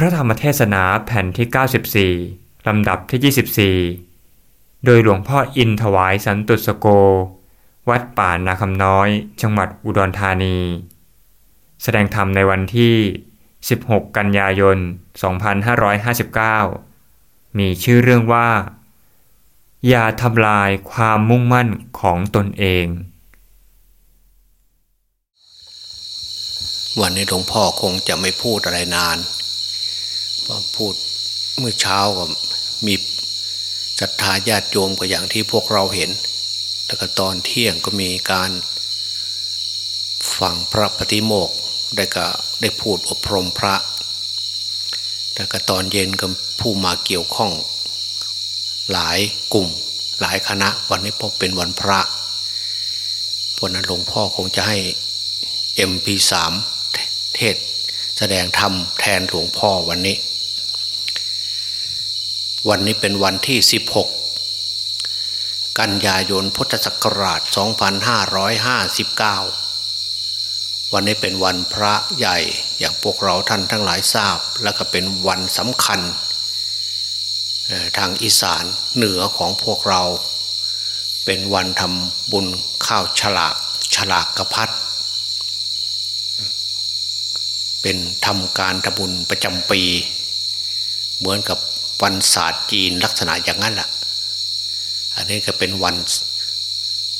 พระธรรมเทศนาแผ่นที่ 94 ลำดับที่ 24 โดยหลวงพ่ออินถวายสันตุสโก วัดป่านาคำน้อย จังหวัดอุดรธานี แสดงธรรมในวันที่ 16 กันยายน 2559 มีชื่อเรื่องว่า อย่าทำลายความมุ่งมั่นของตนเอง วันนี้หลวงพ่อคงจะไม่พูดอะไรนาน เพราะพูดเมื่อเช้าก็มีศรัทธาญาติโยมก็อย่างที่พวกเราเห็น แล้วก็ตอนเที่ยงก็มีการฟังพระปฏิโมกข์ได้ก็ได้พูดอบรมพระ แล้วก็ตอนเย็นก็ผู้มาเกี่ยวข้อง หลายกลุ่ม หลายคณะวันนี้พบเป็นวันพระเพราะนั้นหลวงพ่อคงจะให้ MP3 เทศแสดงธรรมแทนหลวงพ่อวันนี้ วันนี้เป็นวันที่ 16 กันยายนพุทธศักราช 2559 วันนี้เป็นวันพระใหญ่อย่างพวกเราท่านทั้งหลายทราบ แล้วก็เป็นวันสำคัญ ทางอีสานเหนือของพวกเรา เป็นวันทำบุญข้าวฉลากฉลากกระพัดเป็นทำการทำบุญประจำปี เหมือนกับ วันศาสตร์จีนลักษณะอย่างนั้นแหละอันนี้ก็เป็นวัน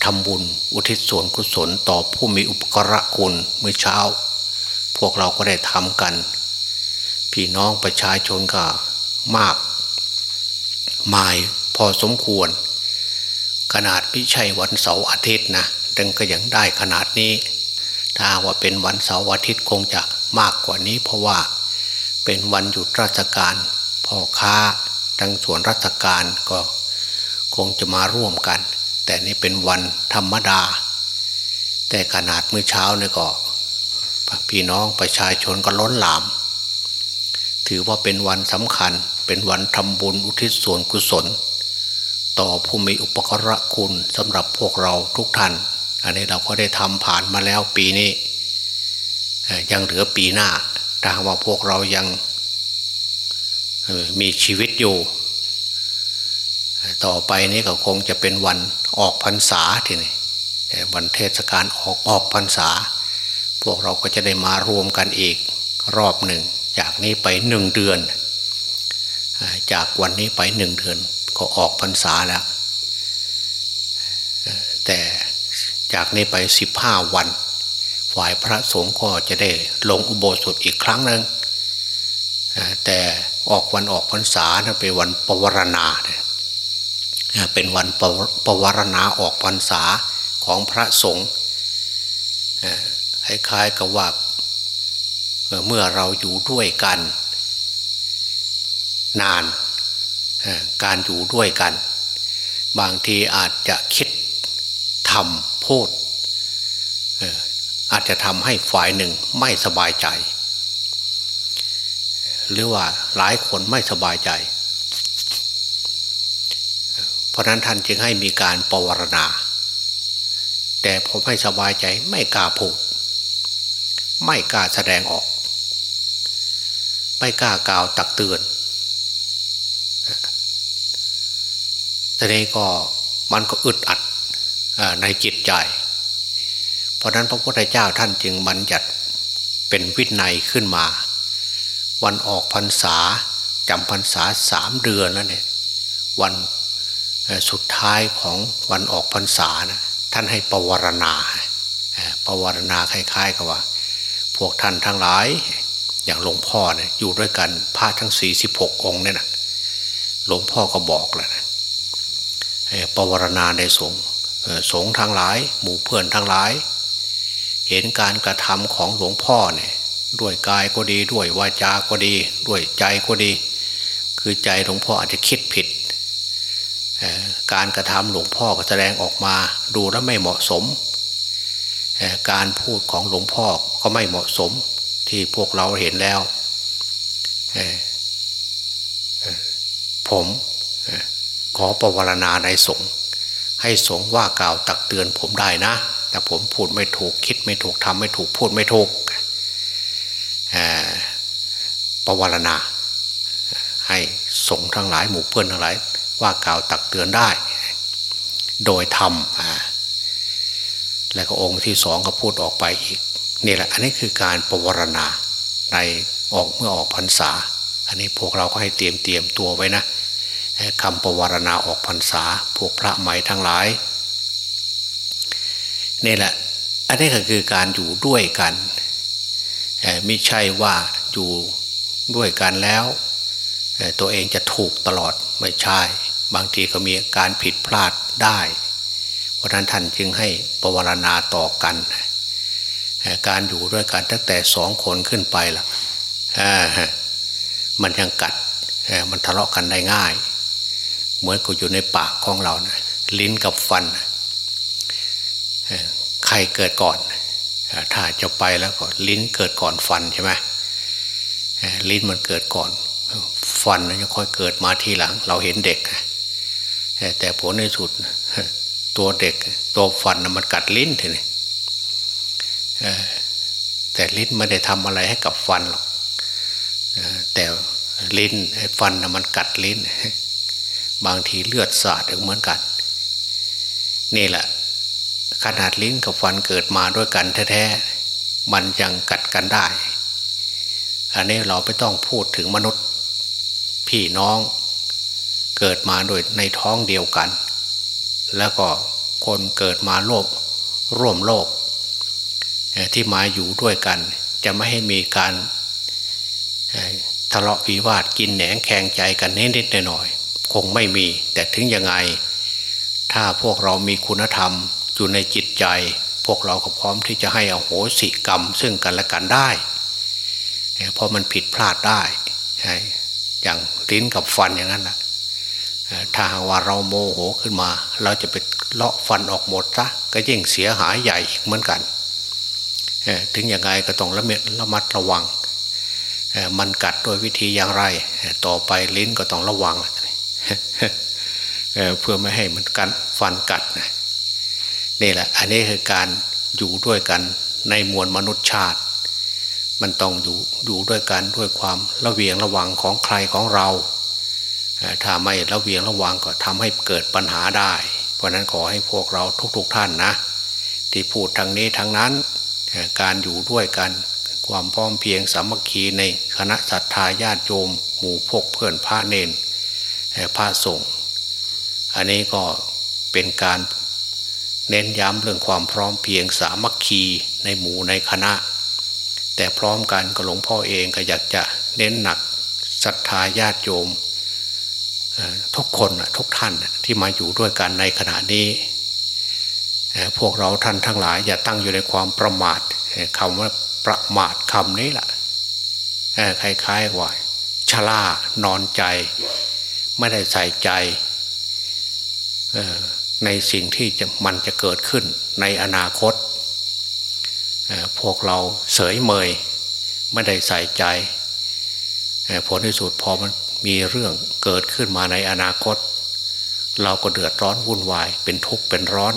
ทำบุญอุทิศส่วนกุศลต่อผู้มีอุปกระคุณเมื่อเช้า พวกเราก็ได้ทำกัน พี่น้องประชาชนก็มาก มายพอสมควร ขนาดไม่ใช่วันเสาร์อาทิตย์นะดังก็ยังได้ขนาดนี้ ถ้าว่าเป็นวันเสาร์อาทิตย์คงจะมากกว่านี้ เพราะว่าเป็นวันหยุดราชการ พ่อค้าทั้งส่วนราชการก็คงจะมาร่วมกัน แต่นี่เป็นวันธรรมดา แต่ขนาดเมื่อเช้าเนี่ยก็ พี่น้องประชาชนก็ล้นหลาม ถือว่าเป็นวันสำคัญเป็นวันทำบุญอุทิศส่วนกุศล ต่อผู้มีอุปกระคุณสำหรับพวกเราทุกท่าน อันนี้เราก็ได้ทำผ่านมาแล้วปีนี้ ยังเหลือปีหน้าถ้าว่าพวกเรายัง มีชีวิตอยู่ ต่อไปนี้ก็คงจะเป็นวันออกพรรษาทีนี้วันเทศกาลออกออกพรรษา พวกเราก็จะได้มารวมกันอีกรอบหนึ่ง จากนี้ไปหนึ่งเดือน จากวันนี้ไปหนึ่งเดือน ก็ออกพรรษาแล้ว แต่จากนี้ไปสิบห้าวัน ฝ่ายพระสงฆ์ก็จะได้ลงอุโบสถอีกครั้งหนึ่ง แต่ออกวันออกพรรษาเป็นวันปวารณา เป็นวันปวารณาออกพรรษาของพระสงฆ์คล้ายๆกับว่าเมื่อเราอยู่ด้วยกัน นานการอยู่ด้วยกัน บางทีอาจจะคิดทำพูดอาจจะทำให้ฝ่ายหนึ่งไม่สบายใจ หรือว่าหลายคนไม่สบายใจ เพราะนั้นท่านจึงให้มีการปวารณา แต่ผมไม่สบายใจไม่กล้าพูด ไม่กล้าแสดงออก ไม่กล้ากล่าวตักเตือนแต่นี้ก็มันก็อึดอัดในจิตใจ เพราะนั้นพระพุทธเจ้าท่านจึงบัญญัติเป็นวินัยขึ้นมา วันออกพรรษาจำพรรษาสามเดือนแล้วเนี่ยวันสุดท้ายของวันออกพรรษานะท่านให้ปวารณาปวารณาคล้ายๆกับว่า พวกท่านทั้งหลายอย่างหลวงพ่อเนี่ยอยู่ด้วยกันพระทั้งสี่สิบหกองเนี่ยนะหลวงพ่อก็บอกแล้วนะปวารณาในสงฆ์สงฆ์ทั้งหลาย หมู่เพื่อนทั้งหลาย เห็นการกระทำของหลวงพ่อเนี่ย ด้วยกายก็ดีด้วยวาจาก็ดี ด้วยใจก็ดี คือใจหลวงพ่ออาจจะคิดผิด การกระทำหลวงพ่อก็แสดงออกมาดูแล้วไม่เหมาะสม การพูดของหลวงพ่อก็ไม่เหมาะสมที่พวกเราเห็นแล้ว ผมขอประวรณาในสงฆ์ให้สงฆ์ว่ากล่าวตักเตือนผมได้นะ แต่ผมพูดไม่ถูกคิดไม่ถูกทำไม่ถูกพูดไม่ถูก ปปวารณา ให้สงทั้งหลายหมู่เพื่อนทั้งหลาย ว่ากล่าวตักเตือนได้ โดยธรรมและก็องค์ที่สองก็พูดออกไปอีกนี่แหละ อันนี้คือการประวารณาในออกเมื่อออกพรรษา อันนี้พวกเราก็ให้เตรียมเตรียมตัวไว้นะคำประวารณาออกพรรษา พวกพระใหม่ทั้งหลายนี่แหละ อันนี้ก็คือการอยู่ด้วยกันไม่ใช่ว่าอยู่ ด้วยกันแล้ว ตัวเองจะถูกตลอดไม่ใช่ บางทีก็มีการผิดพลาดได้ เพราะนั้นท่านจึงให้ปวารณาต่อกัน การอยู่ด้วยกันตั้งแต่สองคนขึ้นไปละมันยังกัดมันทะเลาะกันได้ง่าย เหมือนกับอยู่ในปากของเรานะลิ้นกับฟันใครเกิดก่อน ถ้าจะไปแล้วก็ลิ้นเกิดก่อนฟันใช่ไหม ลิ้นมันเกิดก่อน ฟันจะค่อยเกิดมาทีหลัง เราเห็นเด็ก แต่ผลในสุดตัวเด็ก ตัวฟันมันกัดลิ้นทีนี้แต่ลิ้นไม่ได้ทำอะไรให้กับฟันหรอกแต่ลิ้นฟันมันกัดลิ้น บางทีเลือดสาดเหมือนกัน นี่แหละ ขนาดลิ้นกับฟันเกิดมาด้วยกันแท้ๆมันยังกัดกันได้ อันนี้เราไม่ต้องพูดถึงมนุษย์ พี่น้องเกิดมาโดยในท้องเดียวกัน แล้วก็คนเกิดมาโลกร่วมโลก ที่มาอยู่ด้วยกัน จะไม่ให้มีการทะเลาะวิวาทกินแหนงแข่งใจกันนิดๆหน่อยๆคงไม่มี แต่ถึงยังไง ถ้าพวกเรามีคุณธรรมอยู่ในจิตใจ พวกเราก็พร้อมที่จะให้อโหสิกรรม ซึ่งกันและกันได้ เพราะมันผิดพลาดได้ อย่างลิ้นกับฟันอย่างนั้นแหละถ้าหากว่าเราโมโหขึ้นมา เราจะไปเลาะฟันออกหมดซะก็ยิ่งเสียหายใหญ่อีกเหมือนกัน ถึงอยังไงก็ต้องระเม็ดระมัดระวัง มันกัดโดยวิธีอย่างไร ต่อไปลิ้นก็ต้องระวัง เพื่อไม่ให้มันกันฟันกัดนี่แหละ อันนี้คือการอยู่ด้วยกันในมวลมนุษยชาติ มันต้องอยู่อยู่ด้วยกันด้วยความระเวียงระวังของใครของเราถ้าไม่ระเวียงระวังก็ทำให้เกิดปัญหาได้ เพราะนั้นขอให้พวกเราทุกๆทท่านนะ ที่พูดทางนี้ทางนั้นการอยู่ด้วยกันความพร้อมเพียงสามัคคีในคณะศรัทธาญาติโยม หมู่พกเพื่อนพระเนนพระสงฆ์อันนี้ก็เป็นการเน้นย้ำเรื่องความพร้อมเพียงสามัคคีในหมู่ในคณะ แต่พร้อมกันก็หลวงพ่อเองก็อยากจะเน้นหนักศรัทธาญาติโยมทุกคนทุกท่านที่มาอยู่ด้วยกันในขณะนี้ พวกเราท่านทั้งหลาย อย่าตั้งอยู่ในความประมาทคำว่าประมาทคำนี้แหละคล้ายๆว่าชลานอนใจ ไม่ได้ใส่ใจในสิ่งที่มันจะเกิดขึ้นในอนาคต พวกเราเสยเมย ไม่ได้ใส่ใจผลที่สุดพอมันมีเรื่องเกิดขึ้นมาในอนาคต เราก็เดือดร้อนวุ่นวาย เป็นทุกข์เป็นร้อน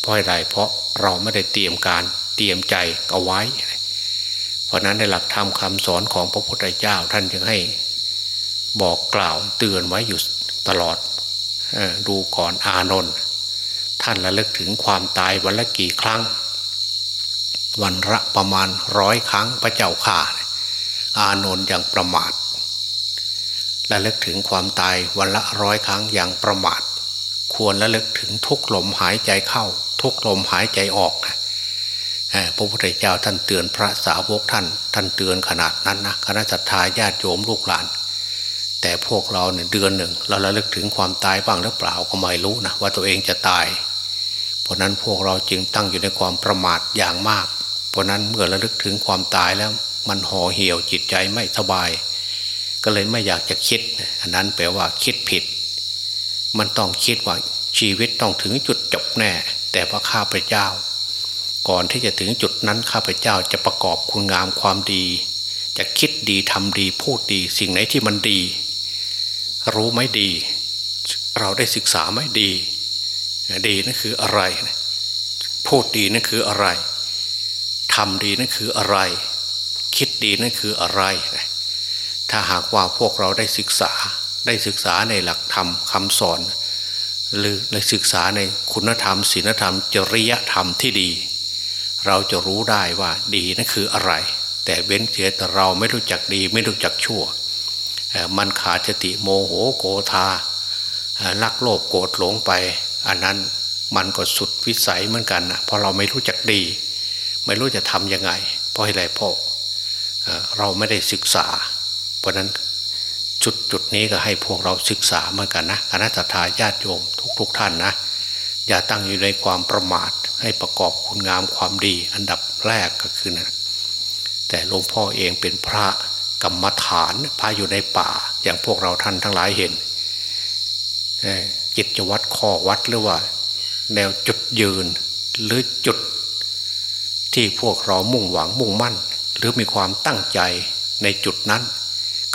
เพราะอะไรเพราะเราไม่ได้เตรียมการเตรียมใจเอาไว้ เพราะนั้นในหลักธรรมคำสอนของพระพุทธเจ้าท่านจึงให้บอกกล่าวเตือนไว้อยู่ตลอดดูก่อนอานนท์ท่านระลึกถึงความตายวันละกี่ครั้ง วันละประมาณร้อยครั้งพระเจ้าข่าอานนท์อย่างประมาทระลึกถึงความตายวันละร้อยครั้งอย่างประมาท ควรระลึกถึงทุกลมหายใจเข้า ทุกลมหายใจออกนะพระพุทธเจ้าท่านเตือนพระสาวกท่าน ท่านเตือนขนาดนั้นนะคณะสัตยาญาติโยมลูกหลาน แต่พวกเราเนี่ยเดือนหนึ่ง เราระลึกถึงความตายบ้างหรือเปล่าก็ไม่รู้นะว่าตัวเองจะตาย เพราะนั้นพวกเราจึงตั้งอยู่ในความประมาทอย่างมาก เพราะนั้นเมื่อระลึกถึงความตายแล้ว มันห่อเหี่ยวจิตใจไม่สบาย ก็เลยไม่อยากจะคิด อันนั้นแปลว่าคิดผิด มันต้องคิดว่าชีวิตต้องถึงจุดจบแน่ แต่ว่าข้าพเจ้า ก่อนที่จะถึงจุดนั้นข้าพเจ้าจะประกอบคุณงามความดี จะคิดดีทำดีพูดดี สิ่งไหนที่มันดี รู้ไหมดี เราได้ศึกษาไหมดี ดีนั่นคืออะไร พูดดีนั่นคืออะไร ทำดีนั่นคืออะไร คิดดีนั่นคืออะไร ถ้าหากว่าพวกเราได้ศึกษาได้ศึกษาในหลักธรรมคำสอน หรือในศึกษาในคุณธรรมศีลธรรม จริยธรรมที่ดี เราจะรู้ได้ว่าดีนั่นคืออะไร แต่เว้นเสียแต่เราไม่รู้จักดีไม่รู้จักชั่ว มันขาดสติโมโหโกธาลักโลภโกรธหลงไป อันนั้นมันก็สุดวิสัยเหมือนกันนะเพราะเราไม่รู้จักดี ไม่รู้จะทำยังไง เพราะอะไรเพราะเราไม่ได้ศึกษา เพราะนั้นจุดจุดนี้ก็ให้พวกเราศึกษาเหมือนกันนะคณะทาญาติโยมทุกๆทท่านนะ อย่าตั้งอยู่ในความประมาท ให้ประกอบคุณงามความดี อันดับแรกก็คือนะแต่หลวงพ่อเองเป็นพระกรรมฐานพระอยู่ในป่า อย่างพวกเราท่านทั้งหลายเห็นจิตจะวัดข้อวัดหรือว่า แนวจุดยืนหรือจุด ที่พวกเรามุ่งหวังมุ่งมั่น หรือมีความตั้งใจในจุดนั้น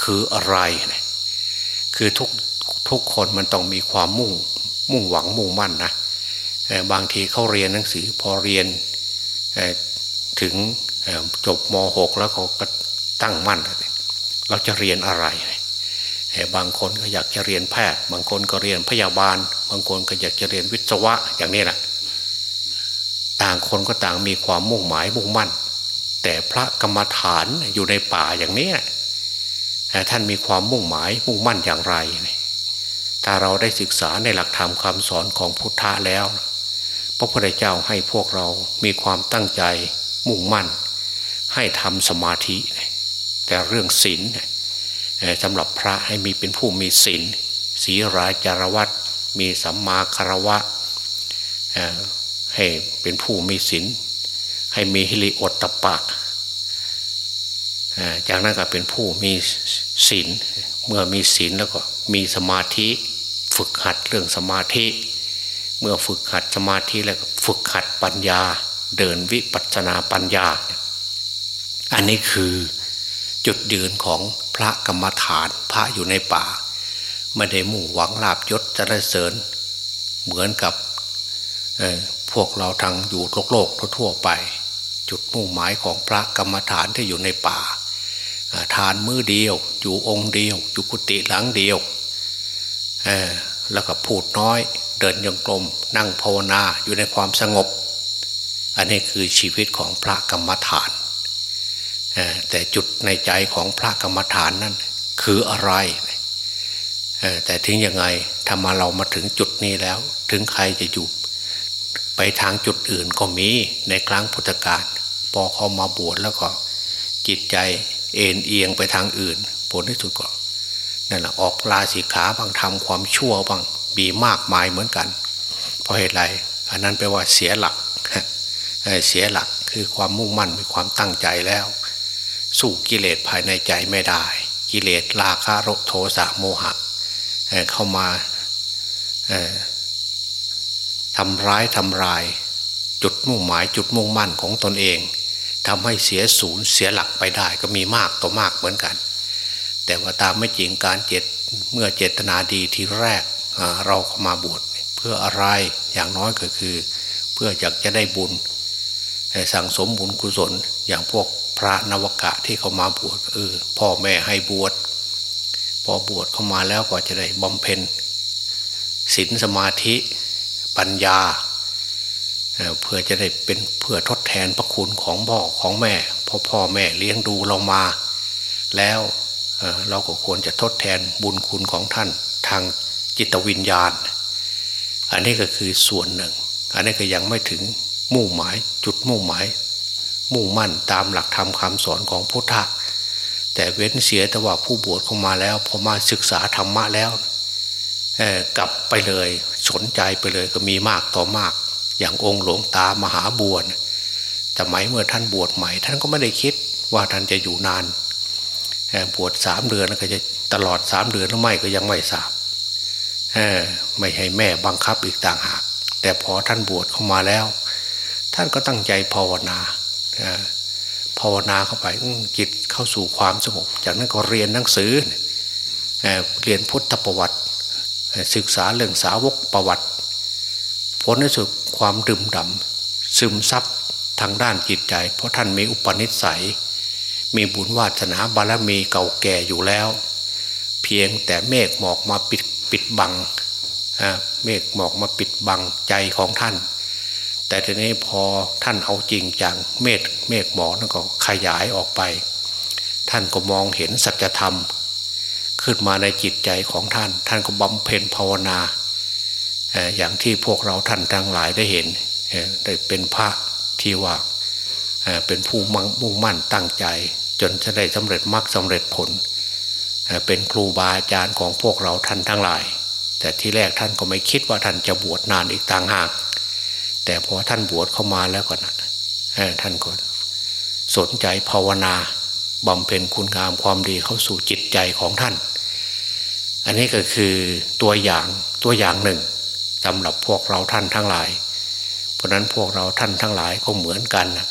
คืออะไร คือทุกทุกคนมันต้องมีความมุ่งมุ่งหวังมุ่งมั่นนะบางทีเขาเรียนหนังสือพอเรียนถึงจบม .6 แล้วเขาก็ตั้งมั่น เราจะเรียนอะไร บางคนก็อยากจะเรียนแพทย์ บางคนก็เรียนพยาบาล บางคนก็อยากจะเรียนวิศวะอย่างนี้แหละ ต่างคนก็ต่างมีความมุ่งหมายมุ่งมั่น แต่พระกรรมฐานอยู่ในป่าอย่างนี้ท่านมีความมุ่งหมายมุ่งมั่นอย่างไร ถ้าเราได้ศึกษาในหลักธรรมคำสอนของพุทธะแล้ว พระพุทธเจ้าให้พวกเรามีความตั้งใจมุ่งมั่น ให้ทำสมาธิ แต่เรื่องศีลสำหรับพระให้มีเป็นผู้มีศีลศีราจารวัตมีสัมมาคารวะ ให้เป็นผู้มีศีลให้มีฮิริโอตตปะจากนั้นก็เป็นผู้มีศีลเมื่อมีศีลแล้วก็มีสมาธิฝึกหัดเรื่องสมาธิ เมื่อฝึกหัดสมาธิแล้วก็ฝึกหัดปัญญาเดินวิปัสสนาปัญญา อันนี้คือจุดยืนของพระกรรมฐานพระอยู่ในป่า ไม่ได้มุ่งหวังลาบยศจะได้เสริญ เหมือนกับ พวกเราทางอยู่โลกโลกทั่วไป จุดมุ่งหมายของพระกรรมฐานที่อยู่ในป่า ทานมือเดียว อยู่องค์เดียว อยู่กุฏิหลังเดียวแล้วก็พูดน้อย เดินยังกลม นั่งภาวนาอยู่ในความสงบ อันนี้คือชีวิตของพระกรรมฐาน แต่จุดในใจของพระกรรมฐานนั่นคืออะไรแต่ถึงยังไงถ้ามาเรามาถึงจุดนี้แล้ว ถึงใครจะอยู่ ไปทางจุดอื่นก็มีในครั้งพุทธกาลพอเขามาบวชแล้วก็ จิตใจเอ็นเอียงไปทางอื่น ผลที่สุดก็นั่นแหละออกลาสิขาบางทำความชั่วบางมีมากมายเหมือนกัน เพราะเหตุไรอันนั้นแปลว่าเสียหลักเสียหลักคือความมุ่งมั่นมีความตั้งใจแล้ว สู้กิเลสภายในใจไม่ได้ กิเลสราคะโรโทสะโมหะเข้ามา ทำร้ายทำลาย จุดมุ่งหมายจุดมุ่งมั่นของตนเองทำให้เสียศูนย์เสียหลักไปได้ก็มีมากต่อมากเหมือนกัน แต่ว่าตามไม่จริงการเจตเมื่อเจตนาดีทีแรกเราเข้ามาบวชเพื่ออะไรอย่างน้อยก็คือ เพื่ออยากจะได้บุญสั่งสมบุญกุศลอย่างพวกพระนวกะที่เขามาบวชเออพ่อแม่ให้บวชพอบวชเข้ามาแล้วก็จะได้บำเพ็ญศีลสมาธิ ปัญญาเพื่อจะได้เป็นเพื่อทดแทนพระคุณของพ่อของแม่พ่อพ่อแม่เลี้ยงดูเรามา แล้วเราก็ควรจะทดแทนบุญคุณของท่านทางจิตวิญญาณ อันนี้ก็คือส่วนหนึ่ง อันนี้ก็ยังไม่ถึงมุ่งหมายจุดมุ่งหมาย มุ่งมั่นตามหลักธรรมคำสอนของพุทธะแต่เว้นเสียแต่ว่าผู้บวชเข้ามาแล้วพอมาศึกษาธรรมะแล้วกลับไปเลย สนใจไปเลยก็มีมากต่อมาก อย่างองค์หลวงตามหาบวชแต่ไหมเมื่อท่านบวชใหม่ ท่านก็ไม่ได้คิดว่าท่านจะอยู่นานบวชสามเดือนแล้วก็จะตลอดสามเดือนหรือไม่ก็ยังไม่ทราบไม่ให้แม่บังคับอีกต่างหาก แต่พอท่านบวชเข้ามาแล้ว ท่านก็ตั้งใจภาวนาภาวนาเข้าไปจิตเข้าสู่ความสงบจากนั้นก็เรียนหนังสือเรียนพุทธประวัติ ศึกษาเรื่องสาวกประวัติ ผลในสุดความดื่มดำซึมซับทางด้านจิตใจ เพราะท่านมีอุปนิสัย มีบุญวาสนาบารมีเก่าแก่อยู่แล้ว เพียงแต่เมฆหมอกมาปิดปิดบังเมฆหมอกมาปิดบังใจของท่าน แต่ทีนี้พอท่านเอาจริงจังเมฆเมฆหมอกนั่นก็ขยายออกไป ท่านก็มองเห็นสัจธรรม ขึ้นมาในจิตใจของท่าน ท่านก็บำเพ็ญภาวนา อย่างที่พวกเราท่านทั้งหลายได้เห็นได้เป็นพระที่ว่าเป็นผู้มุ่งมั่นตั้งใจ จนจะได้สำเร็จมรรคสำเร็จผล เป็นครูบาอาจารย์ของพวกเราท่านทั้งหลาย แต่ที่แรกท่านก็ไม่คิดว่าท่านจะบวชนานอีกต่างหาก แต่พอท่านบวชเข้ามาแล้วก็นะท่านก็สนใจภาวนาบำเพ็ญคุณงามความดีเข้าสู่จิตใจของท่าน อันนี้ก็คือตัวอย่างตัวอย่างหนึ่งสำหรับพวกเราท่านทั้งหลาย เพราะนั้นพวกเราท่านทั้งหลายก็เหมือนกันนะ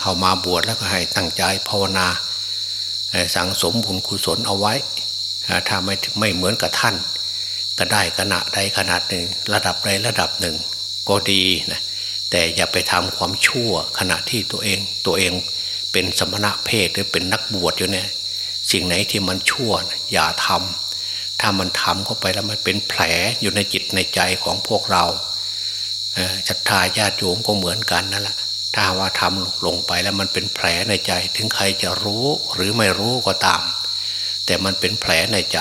เข้ามาบวชแล้วก็ให้ตั้งใจภาวนาสั่งสมบุญกุศลเอาไว้ถ้าไม่ไม่เหมือนกับท่าน ก็ได้ขณะใดขนาดหนึ่ง ระดับใดระดับหนึ่ง ก็ดีนะแต่อย่าไปทำความชั่วขณะที่ตัวเองตัวเองเป็นสมณะเพศหรือเป็นนักบวชอยู่เนี่ย สิ่งไหนที่มันชั่วอย่าทำถ้ามันทำเข้าไปแล้วมันเป็นแผลอยู่ในจิตในใจของพวกเราศรัทธาญาติโยมก็เหมือนกันนั่นแหละถ้าว่าทำลงไปแล้วมันเป็นแผลในใจ ถึงใครจะรู้หรือไม่รู้ก็ตาม แต่มันเป็นแผลในใจ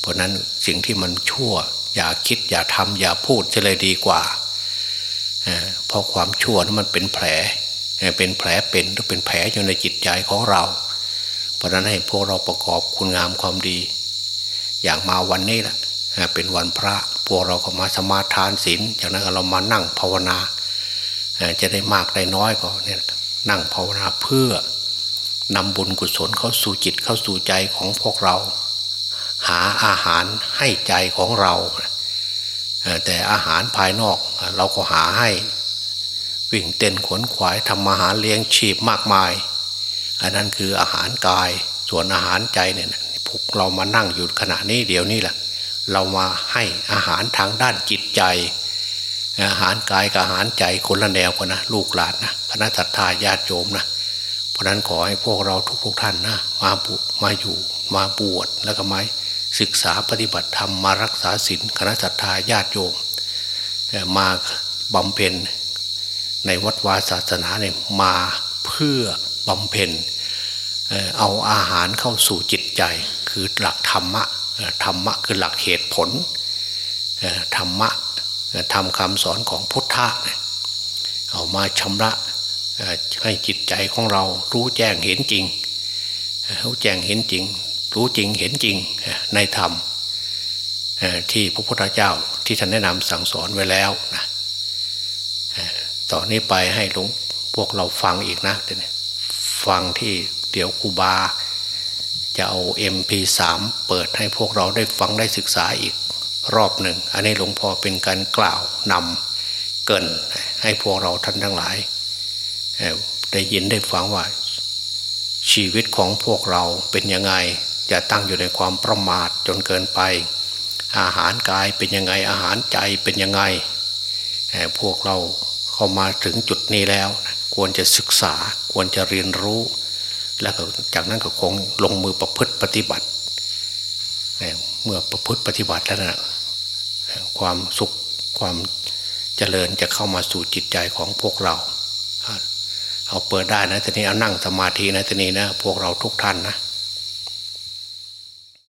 เพราะนั้นสิ่งที่มันชั่ว อย่าคิดอย่าทำอย่าพูดจะเลยดีกว่าเพราะความชั่วนั้นมันเป็นแผลเป็นแผลเป็นหรือเป็นแผลอยู่ในจิตใจของเรา ราะนั้นให้พวกเราประกอบคุณงามความดี อย่างมาวันนี้แหละเป็นวันพระพวกเราก็มาสมาทานศีลจากนั้นเรามานั่งภาวนา จะได้มากได้น้อยก็เนี่ยนั่งภาวนาเพื่อนำบุญกุศลเข้าสู่จิตเข้าสู่ใจของพวกเรา หาอาหารให้ใจของเรา แต่อาหารภายนอกเราก็หาให้ วิ่งเต้นขวนขวายทำอาหาเลี้ยงชีพมากมาย อันนั้นคืออาหารกายส่วนอาหารใจเนี่ยพวกเรามานั่งอยู่ขณะนี้เดี๋ยวนี้แหละเรามาให้อาหารทางด้านจิตใจ อาหารกายกับอาหารใจคนละแนวกันนะลูกหลานนะคณะทาญาติโยมนะเพราะนั้นขอให้พวกเราทุกๆท่านนะมาบุมาอยู่มาบวชแล้วก็มาศึกษาปฏิบัติธรรมมารักษาศีลคณะทาญาติโยมมาบำเพ็ญในวัดวาศาสนาเนี่ยมาเพื่อ บำเพ็ญเอาอาหารเข้าสู่จิตใจ คือหลักธรรมะธรรมะคือหลักเหตุผลธรรมะทำคำสอนของพุทธะเอามาชำระให้จิตใจของเรารู้แจ้งเห็นจริง รู้แจ้งเห็นจริง รู้จริงเห็นจริงในธรรมที่พระพุทธเจ้าที่ท่านแนะนำสั่งสอนไว้แล้วนะต่อนนี้ไปให้หลวงพวกเราฟังอีกนะ ฟังที่เดี๋ยวครูบา จะเอา MP3 เปิดให้พวกเราได้ฟังได้ศึกษาอีกรอบหนึ่ง อันนี้หลวงพ่อเป็นการกล่าวนำเกินให้พวกเราท่านทั้งหลาย ได้ยินได้ฟังว่า ชีวิตของพวกเราเป็นยังไงจะตั้งอยู่ในความประมาทจนเกินไป อาหารกายเป็นยังไงอาหารใจเป็นยังไงพวกเราเข้ามาถึงจุดนี้แล้ว ควรจะศึกษาควรจะเรียนรู้ แล้วจากนั้นก็คงลงมือประพฤติปฏิบัติ เมื่อประพฤติปฏิบัติแล้วนะความสุขความเจริญจะเข้ามาสู่จิตใจของพวกเรา เอาเปิดได้นะทีนี้เอานั่งสมาธินะทีนี้นะพวกเราทุกท่านนะ